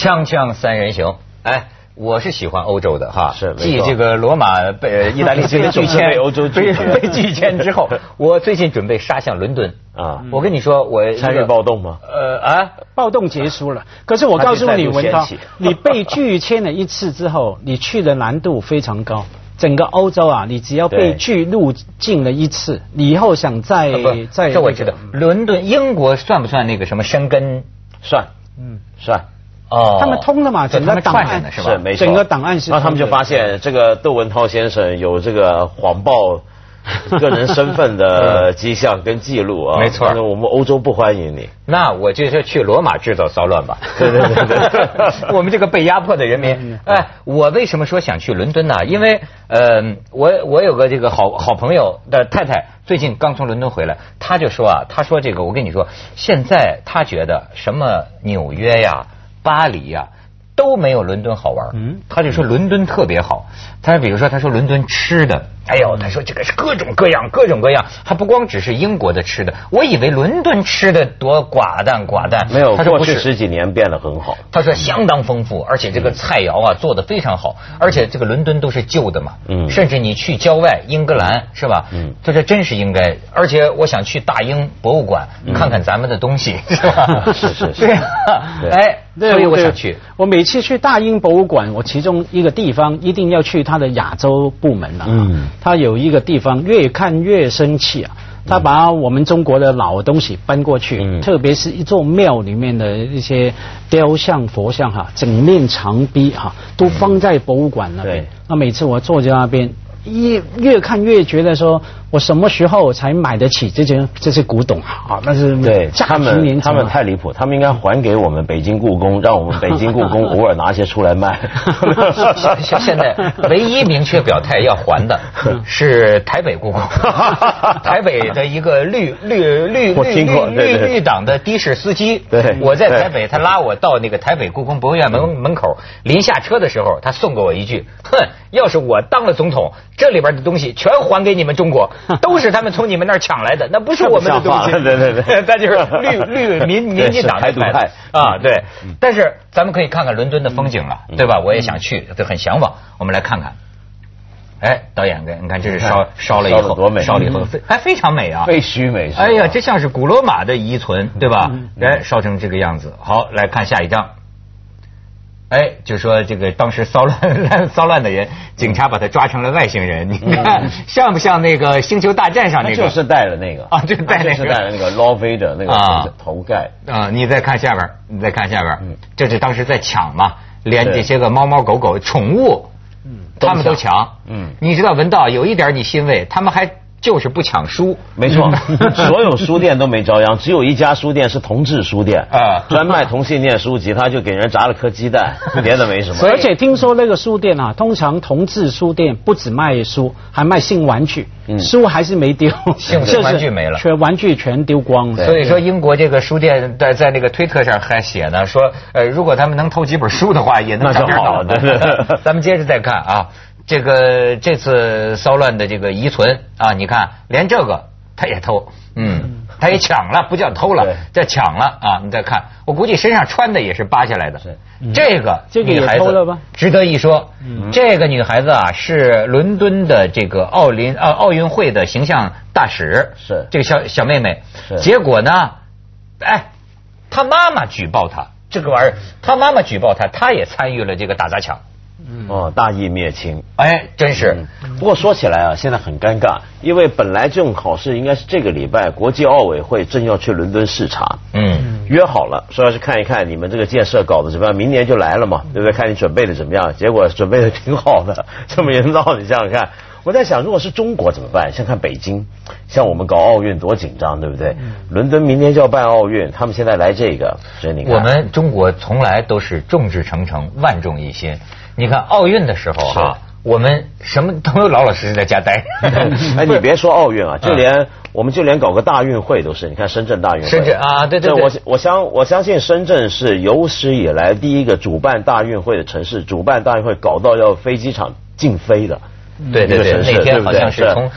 锵锵三人行，哎。我是喜欢欧洲的哈，是继这个罗马被 意大利被拒签，被欧洲拒签被拒签之后，我最近准备杀向伦敦啊！我跟你说，我参与暴动吗？呃啊，暴动结束了。可是我告诉你，文涛，你被拒签了一次之后，你去的难度非常高。整个欧洲啊，你只要被拒入境了一次，你以后想再再这我知道。伦敦英国算不算那个什么生根？算，嗯，算。哦，他们通的嘛，整个档案是吧？没错，整个档案是。然后他们就发现这个窦文涛先生有这个谎报个人身份的 迹象跟记录啊。没错，我们欧洲不欢迎你。那我就是去罗马制造骚乱吧。对对对对，我们这个被压迫的人民。哎，我为什么说想去伦敦呢？因为呃，我我有个这个好好朋友的太太最近刚从伦敦回来，他就说啊，他说这个我跟你说，现在他觉得什么纽约呀。巴黎呀都没有伦敦好玩，嗯，他就说伦敦特别好。他比如说，他说伦敦吃的，哎呦，他说这个是各种各样，各种各样，还不光只是英国的吃的。我以为伦敦吃的多寡淡寡淡，没有，他说过去十几年变得很好。他说相当丰富，而且这个菜肴啊做的非常好，而且这个伦敦都是旧的嘛，嗯，甚至你去郊外英格兰是吧？嗯，他说真是应该，而且我想去大英博物馆看看咱们的东西，是吧？是是是，对哎，所以我想去。我每次去大英博物馆，我其中一个地方一定要去。他的亚洲部门了，嗯，他有一个地方越看越生气啊，他把我们中国的老东西搬过去，特别是一座庙里面的一些雕像、佛像哈，整面墙壁哈都放在博物馆那边。那每次我坐在那边，越越看越觉得说。我什么时候才买得起这些这些古董啊？啊，那是对他们他们太离谱，他们应该还给我们北京故宫，让我们北京故宫 偶尔拿些出来卖。现现在唯一明确表态要还的 是台北故宫，台北的一个绿绿绿绿绿绿党的的士司机。对，我在台北，他拉我到那个台北故宫博物院门门口，临下车的时候，他送给我一句：“哼，要是我当了总统，这里边的东西全还给你们中国。” 都是他们从你们那儿抢来的，那不是我们的东西。对对对，那就是绿绿民民进党的派啊。对，但是咱们可以看看伦敦的风景了，对吧？我也想去，就很向往。我们来看看。哎，导演，你看这是烧烧了以后，多美，烧了以后非还非常美啊，废墟美。哎呀，这像是古罗马的遗存，对吧？哎，烧成这个样子。好，来看下一张。哎，就说这个当时骚乱 骚乱的人，警察把他抓成了外星人，你看 像不像那个星球大战上那个？就是戴了那个啊，就戴那个，戴了那个拉菲的那个头盖啊。你再看下边，你再看下边，这是当时在抢嘛，连这些个猫猫狗狗宠物，嗯，他们都抢，嗯，你知道文道有一点你欣慰，他们还。就是不抢书，没错，所有书店都没遭殃，只有一家书店是同志书店啊，专卖同性恋书籍，他就给人砸了颗鸡蛋，别的没什么。而且听说那个书店啊，通常同志书店不止卖书，还卖性玩具，书还是没丢，性玩具没了，全玩具全丢光了。所以说，英国这个书店在在那个推特上还写呢，说呃，如果他们能偷几本书的话，也能涨点好。咱们接着再看啊。这个这次骚乱的这个遗存啊，你看连这个他也偷，嗯，他也抢了，不叫偷了，叫抢了啊！你再看，我估计身上穿的也是扒下来的。这个女孩子值得一说，这个女孩子啊是伦敦的这个奥林奥奥运会的形象大使，是这个小小妹妹。结果呢，哎，她妈妈举报她这个玩意儿，她妈妈举报她，她也参与了这个打砸抢。哦，大义灭亲，哎，真是。不过说起来啊，现在很尴尬，因为本来这种考试应该是这个礼拜，国际奥委会正要去伦敦视察，嗯，约好了说要去看一看你们这个建设搞得怎么样，明年就来了嘛，对不对？看你准备的怎么样，结果准备的挺好的，这么严闹，你想想看。我在想，如果是中国怎么办？像看北京，像我们搞奥运多紧张，对不对？伦敦明天就要办奥运，他们现在来这个，所以你看，我们中国从来都是众志成城，万众一心。你看奥运的时候哈，我们什么都老老实实在家待。哎，你别说奥运啊，就连我们就连搞个大运会都是。你看深圳大运会，深圳啊，对对对，我我相我相信深圳是有史以来第一个主办大运会的城市，主办大运会搞到要飞机场禁飞的。对对对，那天好像是从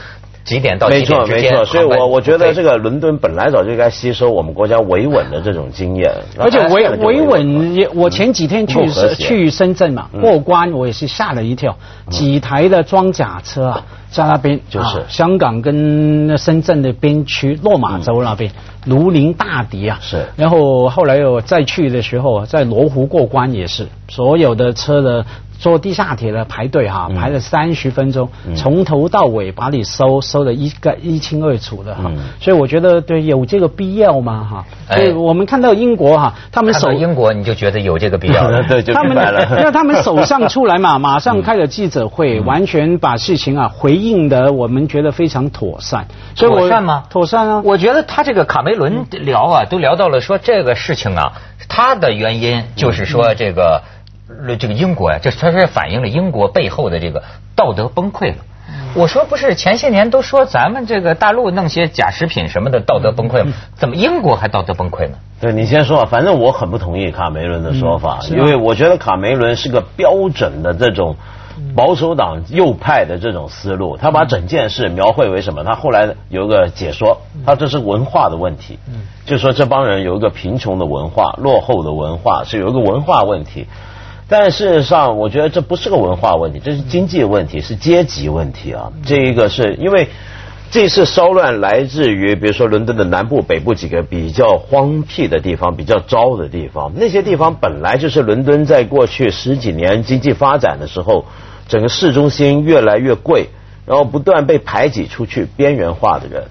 几点到几没错点之间。没错，所以我我觉得这个伦敦本来早就该吸收我们国家维稳的这种经验，而且维维稳稳也，我前几天去去深圳嘛，过关我也是吓了一跳，几台的装甲车啊，在那边就是啊香港跟深圳的边区落马洲那边如临大敌啊。是然后后来又再去的时候啊，在罗湖过关也是，所有的车的。坐地下铁的排队哈，排了三十分钟，从头到尾把你搜搜的一个一清二楚的哈，嗯所以我觉得对有这个必要吗哈？所以，我们看到英国哈，他们手看到英国你就觉得有这个必要了。对，就他们明白了。因为他们手上出来嘛，马上开了记者会，完全把事情啊回应的，我们觉得非常妥善。所以我妥善吗妥善啊！我觉得他这个卡梅伦聊啊，都聊到了说这个事情啊，他的原因就是说这个呃这个英国呀、这它是反映了英国背后的这个道德崩溃了。我说不是，前些年都说咱们这个大陆弄些假食品什么的道德崩溃吗？怎么英国还道德崩溃呢？对你先说，反正我很不同意卡梅伦的说法，因为我觉得卡梅伦是个标准的这种保守党右派的这种思路，他把整件事描绘为什么？他后来有一个解说，他这是文化的问题，就说这帮人有一个贫穷的文化、落后的文化，是有一个文化问题。但事实上，我觉得这不是个文化问题，这是经济问题，是阶级问题啊。这一个是因为这次骚乱来自于，比如说伦敦的南部、北部几个比较荒僻的地方、比较糟的地方。那些地方本来就是伦敦在过去十几年经济发展的时候，整个市中心越来越贵，然后不断被排挤出去、边缘化的人。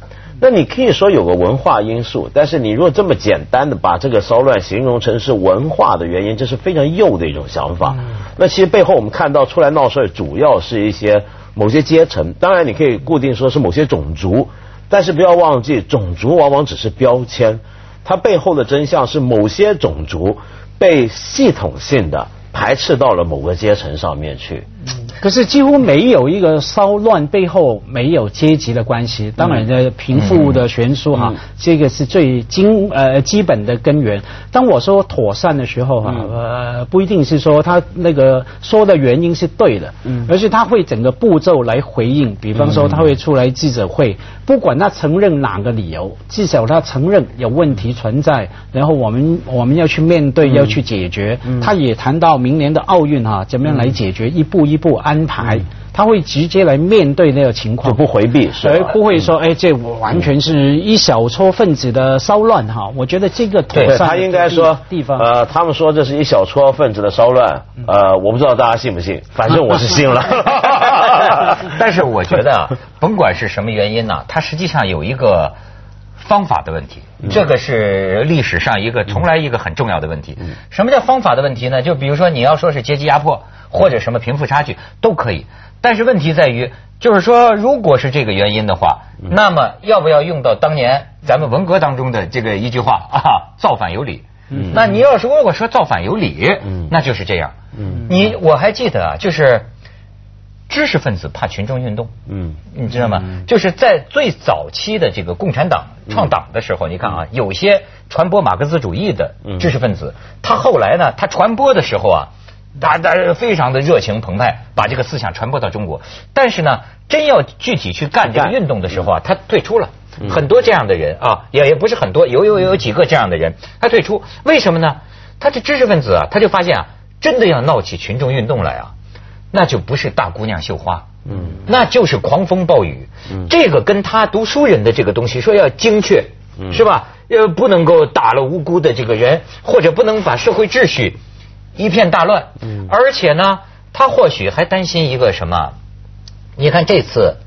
那你可以说有个文化因素，但是你如果这么简单的把这个骚乱形容成是文化的原因，这是非常幼的一种想法。那其实背后我们看到出来闹事儿，主要是一些某些阶层，当然你可以固定说是某些种族，但是不要忘记，种族往往只是标签，它背后的真相是某些种族被系统性的排斥到了某个阶层上面去。可是几乎没有一个骚乱背后没有阶级的关系，当然的贫富的悬殊哈，这个是最经呃基本的根源。当我说妥善的时候哈，呃不一定是说他那个说的原因是对的，嗯。而是他会整个步骤来回应。比方说他会出来记者会，不管他承认哪个理由，至少他承认有问题存在，然后我们我们要去面对，要去解决。他也谈到明年的奥运哈，怎么样来解决，一步一步安排。他会直接来面对那个情况，就不回避，是吧而不会说，哎，这完全是一小撮分子的骚乱哈。我觉得这个妥善的对他应该说地方，呃，他们说这是一小撮分子的骚乱，呃，我不知道大家信不信，反正我是信了。但是我觉得啊，甭管是什么原因呢、它实际上有一个方法的问题，这个是历史上一个从来一个很重要的问题。什么叫方法的问题呢？就比如说你要说是阶级压迫或者什么贫富差距都可以，但是问题在于，就是说如果是这个原因的话，那么要不要用到当年咱们文革当中的这个一句话啊，造反有理。那你要是如果说造反有理，那就是这样。你我还记得啊，就是知识分子怕群众运动。嗯，你知道吗？就是在最早期的这个共产党创党的时候，你看啊，有些传播马克思主义的知识分子，他后来呢，他传播的时候啊，大家非常的热情澎湃，把这个思想传播到中国。但是呢，真要具体去干这个运动的时候啊，他退出了。很多这样的人啊，也也不是很多，有有有几个这样的人，他退出，为什么呢？他是知识分子啊，他就发现啊，真的要闹起群众运动来啊，那就不是大姑娘绣花，嗯，那就是狂风暴雨。嗯，这个跟他读书人的这个东西说要精确，嗯是吧？呃，不能够打了无辜的这个人，或者不能把社会秩序一片大乱。嗯，而且呢，他或许还担心一个什么？你看这次，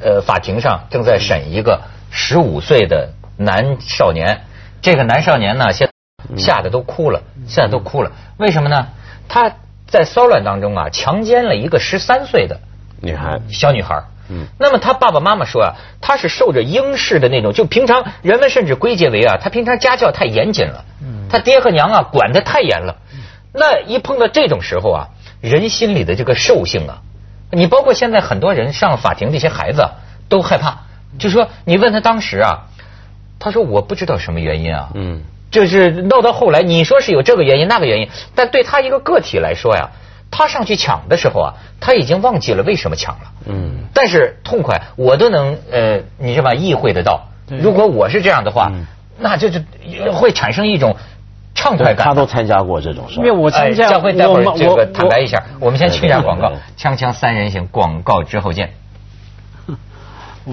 呃，法庭上正在审一个十五岁的男少年，这个男少年呢，现吓得都哭了，现在都哭了。为什么呢？他在骚乱当中啊，强奸了一个十三岁的女孩，小女孩。嗯，那么他爸爸妈妈说啊，他是受着英式的那种，就平常人们甚至归结为啊，他平常家教太严谨了，他爹和娘啊管得太严了。那一碰到这种时候啊，人心里的这个兽性啊，你包括现在很多人上法庭，这些孩子啊都害怕，就说你问他当时啊，他说我不知道什么原因啊，嗯，就是闹到后来，你说是有这个原因那个原因，但对他一个个体来说呀，他上去抢的时候啊，他已经忘记了为什么抢了。嗯。但是痛快，我都能呃，你知道吧？意会得到。如果我是这样的话，那就就会产生一种畅快感。他都参加过这种事。因为我参加。教会待会儿这个坦白一下，我们先去一下广告，锵锵三人行广告之后见。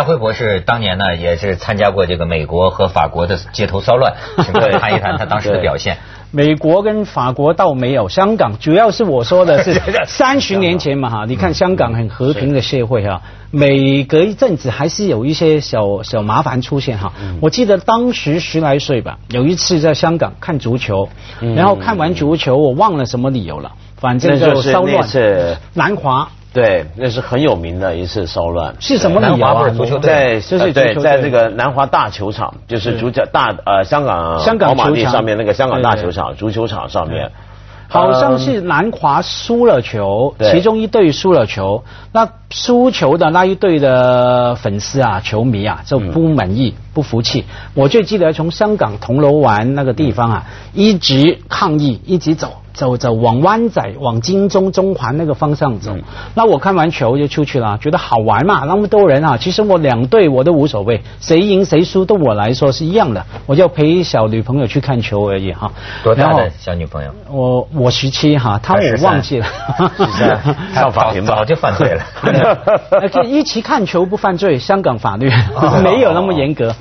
家辉博士当年呢，也是参加过这个美国和法国的街头骚乱，请各位谈一谈他当时的表现。美国跟法国倒没有，香港主要是我说的是 三十年前嘛哈，你看香港很和平的社会哈，每隔一阵子还是有一些小小麻烦出现哈。我记得当时十来岁吧，有一次在香港看足球，然后看完足球我忘了什么理由了，反正就骚乱。南华。对，那是很有名的一次骚乱。是什么？南华足球队，对就是对，在这个南华大球场，就是足球大呃香港香港马地上面那个香港大球场足球场上面，好像是南华输了球，其中一队输了球，那输球的那一队的粉丝啊、球迷啊就不满意、不服气。我最记得从香港铜锣湾那个地方啊，一直抗议，一直走。走走往湾仔、往金钟、中环那个方向走。那我看完球就出去了，觉得好玩嘛，那么多人啊。其实我两队我都无所谓，谁赢谁输对我来说是一样的。我就陪小女朋友去看球而已哈。多大的小女朋友？我我十七哈，她我忘记了。上 法庭早就犯罪了。就一起看球不犯罪，香港法律 没有那么严格。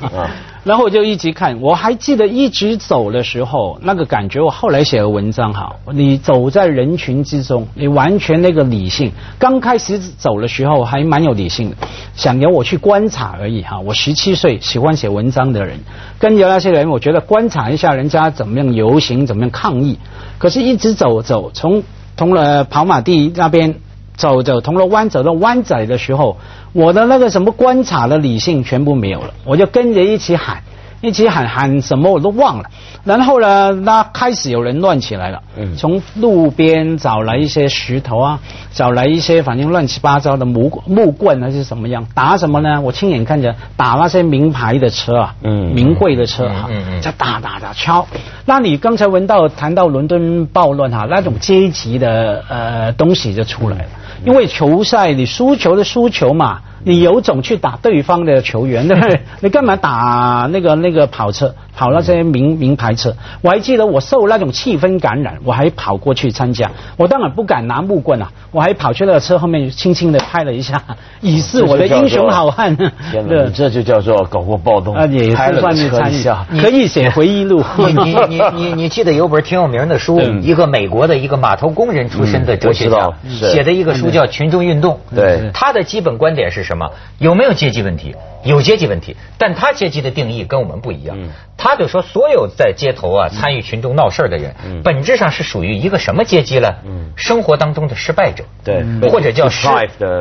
然后我就一直看，我还记得一直走的时候那个感觉。我后来写的文章哈，你走在人群之中，你完全那个理性。刚开始走的时候还蛮有理性的，想由我去观察而已哈。我十七岁喜欢写文章的人，跟着那些人，我觉得观察一下人家怎么样游行，怎么样抗议。可是，一直走走，从从了跑马地那边走走铜锣湾走到湾仔的时候。我的那个什么观察的理性全部没有了，我就跟着一起喊，一起喊喊什么我都忘了。然后呢，那开始有人乱起来了，从路边找来一些石头啊，找来一些反正乱七八糟的木木棍还是什么样，打什么呢？我亲眼看着打那些名牌的车啊，名贵的车哈，在打打打敲。那你刚才闻到谈到伦敦暴乱哈，那种阶级的呃东西就出来了。因为球赛你输球的输球嘛，你有种去打对方的球员，对不对？你干嘛打那个那个跑车？跑那些名名牌车，我还记得我受那种气氛感染，我还跑过去参加。我当然不敢拿木棍啊，我还跑去那个车后面轻轻的拍了一下，以示我的英雄好汉。天哪，你，这就叫做搞过暴动，啊，也是算是参与，可以写回忆录。你你你你你记得有本挺有名的书，一个美国的一个码头工人出身的哲学家写的一个书叫《群众运动》。对，他的基本观点是什么？有没有阶级问题？有阶级问题，但他阶级的定义跟我们不一样。他就说，所有在街头啊参与群众闹事的人，本质上是属于一个什么阶级呢？生活当中的失败者，对，或者叫失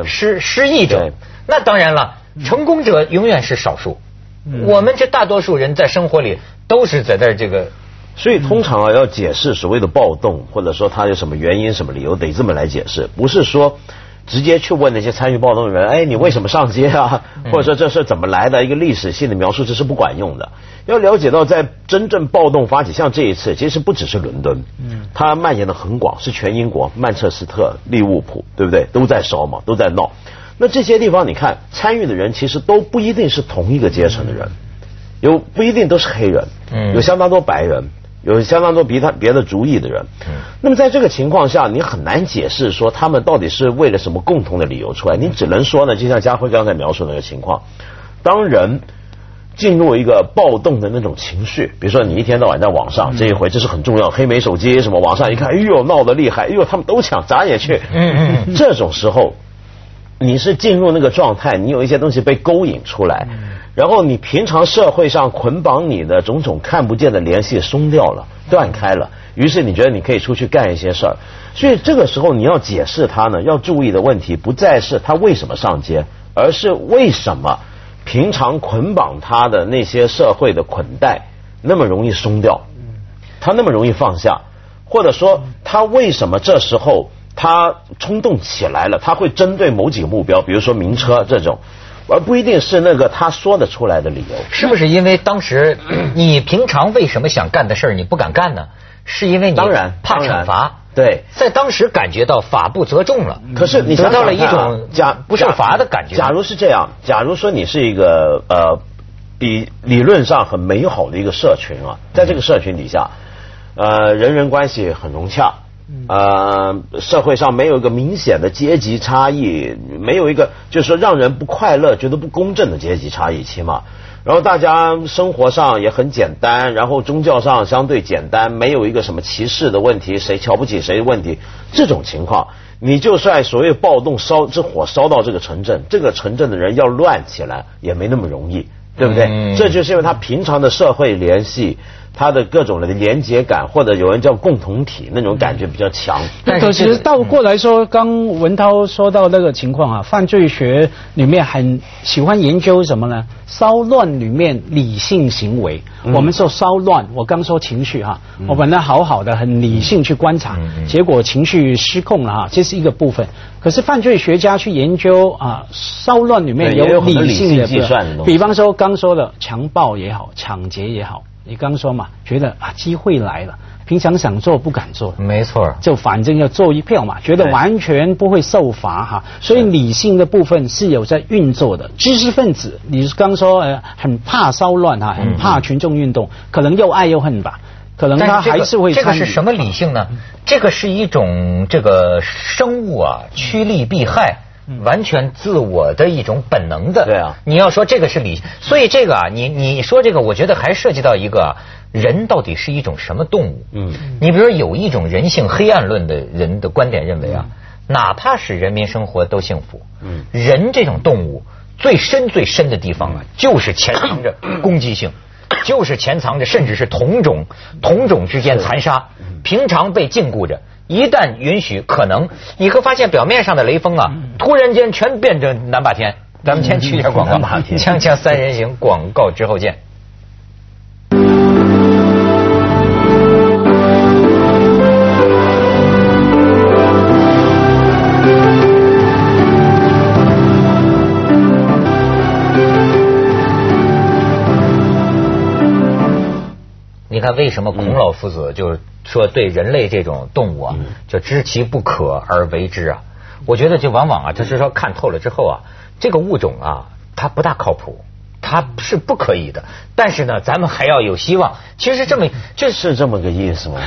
失失意者。那当然了，成功者永远是少数。我们这大多数人在生活里都是在这这个，所以通常啊要解释所谓的暴动，或者说他有什么原因、什么理由，得这么来解释，不是说。直接去问那些参与暴动的人，哎，你为什么上街啊？或者说这事怎么来的？一个历史性的描述这是不管用的。要了解到，在真正暴动发起，像这一次，其实不只是伦敦，嗯，它蔓延的很广，是全英国，曼彻斯特、利物浦，对不对？都在烧嘛，都在闹。那这些地方，你看参与的人，其实都不一定是同一个阶层的人，有不一定都是黑人，嗯，有相当多白人。有相当多别他别的主意的人，那么在这个情况下，你很难解释说他们到底是为了什么共同的理由出来。你只能说呢，就像家辉刚才描述那个情况，当人进入一个暴动的那种情绪，比如说你一天到晚在网上，这一回这是很重要，黑莓手机什么，网上一看，哎呦闹得厉害，哎呦他们都抢，咱也去。嗯嗯，这种时候你是进入那个状态，你有一些东西被勾引出来。然后你平常社会上捆绑你的种种看不见的联系松掉了，断开了，于是你觉得你可以出去干一些事儿。所以这个时候你要解释他呢，要注意的问题不再是他为什么上街，而是为什么平常捆绑他的那些社会的捆带那么容易松掉，他那么容易放下。或者说他为什么这时候他冲动起来了？他会针对某几个目标，比如说名车这种，而不一定是那个他说得出来的理由。是不是因为当时 你平常为什么想干的事儿你不敢干呢？是因为你当然怕惩罚。对，在当时感觉到法不责众了。可是你得到了一种假不受罚的感觉。假如是这样，假如说你是一个呃，比理论上很美好的一个社群啊，在这个社群底下。呃，人人关系很融洽，呃，社会上没有一个明显的阶级差异，没有一个就是说让人不快乐、觉得不公正的阶级差异，起码，然后大家生活上也很简单，然后宗教上相对简单，没有一个什么歧视的问题，谁瞧不起谁的问题，这种情况，你就算所谓暴动烧这火烧到这个城镇，这个城镇的人要乱起来也没那么容易，对不对？这就是因为他平常的社会联系。他的各种的连结感，或者有人叫共同体那种感觉比较强。可是倒过来说，刚文涛说到那个情况啊，犯罪学里面很喜欢研究什么呢？骚乱里面理性行为。我们说骚乱，我刚说情绪哈，我本来好好的很理性去观察，结果情绪失控了哈，这是一个部分。可是犯罪学家去研究啊，骚乱里面有理性的计算比方说刚说的强暴也好，抢劫也好。你刚说嘛，觉得啊机会来了，平常想做不敢做，没错，就反正要做一票嘛，觉得完全不会受罚哈，所以理性的部分是有在运作的。知识分子，你刚说呃很怕骚乱哈，很怕群众运动，可能又爱又恨吧，可能他还是会。这个是什么理性呢？这个是一种这个生物啊趋利避害。完全自我的一种本能的，对啊。你要说这个是理，所以这个啊，你你说这个，我觉得还涉及到一个人到底是一种什么动物。嗯。你比如说有一种人性黑暗论的人的观点认为啊，哪怕是人民生活都幸福，嗯，人这种动物最深最深的地方啊，就是潜藏着攻击性，就是潜藏着甚至是同种同种之间残杀，平常被禁锢着。一旦允许，可能你会发现表面上的雷锋啊，突然间全变成南霸天。咱们先去一下广告，锵锵三人行广告之后见。你看，为什么孔老夫子就是说对人类这种动物啊，就知其不可而为之啊？我觉得就往往啊，就是说看透了之后啊，这个物种啊，它不大靠谱，它是不可以的。但是呢，咱们还要有希望。其实这么这是这么个意思吗？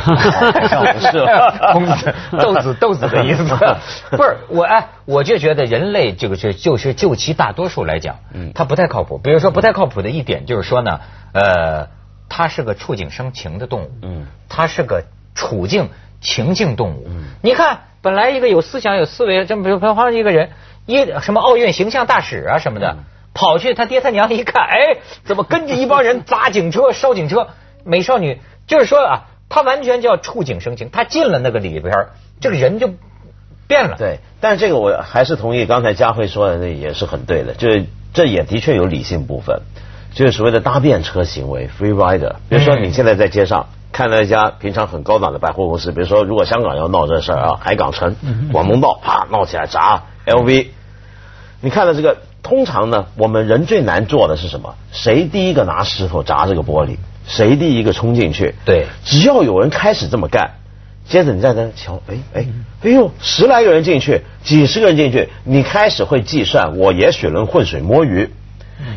不 是，豆子豆子的意思。不是我哎，我就觉得人类这个是就是就其大多数来讲，嗯，它不太靠谱。比如说不太靠谱的一点就是说呢，呃。它是个触景生情的动物，嗯，它是个处境情境动物。嗯，你看，本来一个有思想、有思维，这么比如说一个人，一什么奥运形象大使啊什么的，跑去他爹他娘一看，哎，怎么跟着一帮人砸警车、烧警车？美少女就是说啊，他完全叫触景生情，他进了那个里边，这个人就变了。对，但是这个我还是同意刚才佳慧说的，那也是很对的，就是这也的确有理性部分。就是所谓的搭便车行为，free rider。比如说，你现在在街上看到一家平常很高档的百货公司，比如说，如果香港要闹这事儿啊，海港城、广东道啪闹起来砸 LV，你看到这个，通常呢，我们人最难做的是什么？谁第一个拿石头砸这个玻璃？谁第一个冲进去？对，只要有人开始这么干，接着你在那瞧，哎哎，哎呦，十来个人进去，几十个人进去，你开始会计算，我也许能浑水摸鱼。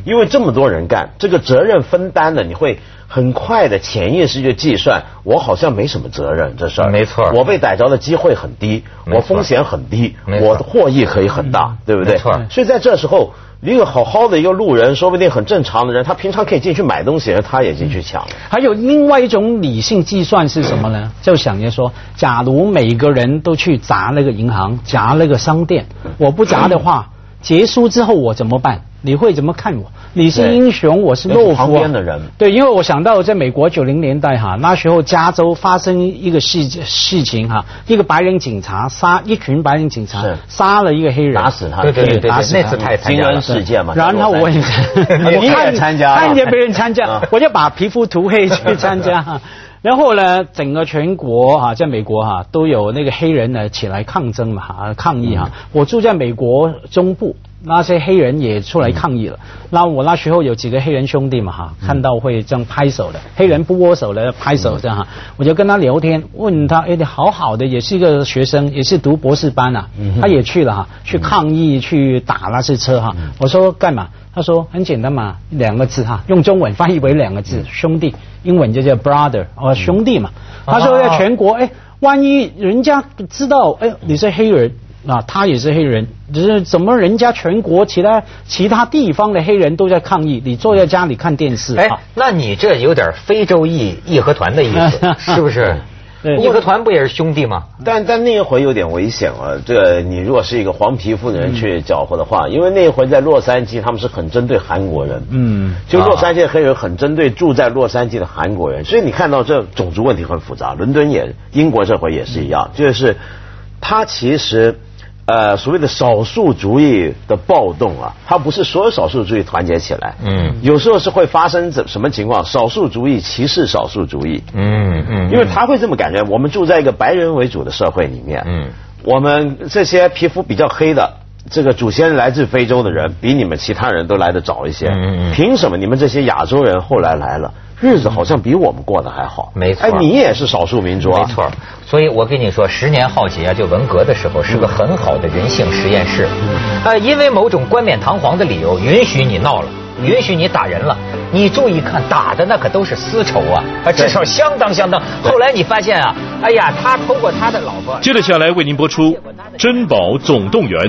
因为这么多人干，这个责任分担的，你会很快的潜意识就计算，我好像没什么责任这事儿。没错，我被逮着的机会很低，我风险很低，我的获益可以很大，对不对？没错。所以在这时候，一个好好的一个路人，说不定很正常的人，他平常可以进去买东西，他也进去抢。还有另外一种理性计算是什么呢？就想着说，假如每个人都去砸那个银行，砸那个商店，我不砸的话，结束之后我怎么办？你会怎么看我？你是英雄，我是懦夫。旁边的人，对，因为我想到在美国九零年代哈，那时候加州发生一个事事情哈，一个白人警察杀一群白人警察，杀了一个黑人，打死他，对对对，打死那次太惊人事件嘛。然后我也 你也参加，看见别人参加，我就把皮肤涂黑去参加。然后呢，整个全国哈，在美国哈都有那个黑人呢起来抗争嘛哈，抗议哈。我住在美国中部。那些黑人也出来抗议了。那我那时候有几个黑人兄弟嘛哈，看到会这样拍手的，黑人不握手的拍手这样哈，我就跟他聊天，问他，哎，你好好的，也是一个学生，也是读博士班啊，他也去了哈，去抗议去打那些车哈。我说干嘛？他说很简单嘛，两个字哈，用中文翻译为两个字，兄弟，英文就叫 brother，哦兄弟嘛。他说在全国，哎，万一人家知道，哎，你是黑人。啊，他也是黑人，只是怎么人家全国其他其他地方的黑人都在抗议，你坐在家里看电视。哎，那你这有点非洲义义和团的意思，是不是？义和团不也是兄弟吗？但但那一回有点危险了。这你如果是一个黄皮肤的人去搅和的话，因为那一回在洛杉矶，他们是很针对韩国人。嗯，就洛杉矶的黑人很针对住在洛杉矶的韩国人，所以你看到这种族问题很复杂。伦敦也，英国这回也是一样，就是他其实。呃，所谓的少数主义的暴动啊，它不是所有少数主义团结起来，嗯，有时候是会发生怎什么情况？少数主义歧视少数主义，嗯嗯，因为他会这么感觉。我们住在一个白人为主的社会里面，嗯，我们这些皮肤比较黑的，这个祖先来自非洲的人，比你们其他人都来的早一些，嗯嗯，凭什么你们这些亚洲人后来来了？日子好像比我们过得还好，没错。哎，你也是少数民族啊，没错。所以我跟你说，十年浩劫啊，就文革的时候是个很好的人性实验室。呃，因为某种冠冕堂皇的理由，允许你闹了，允许你打人了。你注意看，打的那可都是私仇啊，啊，至少相当相当。后来你发现啊，哎呀，他偷过他的老婆。接着下来为您播出《珍宝总动员》。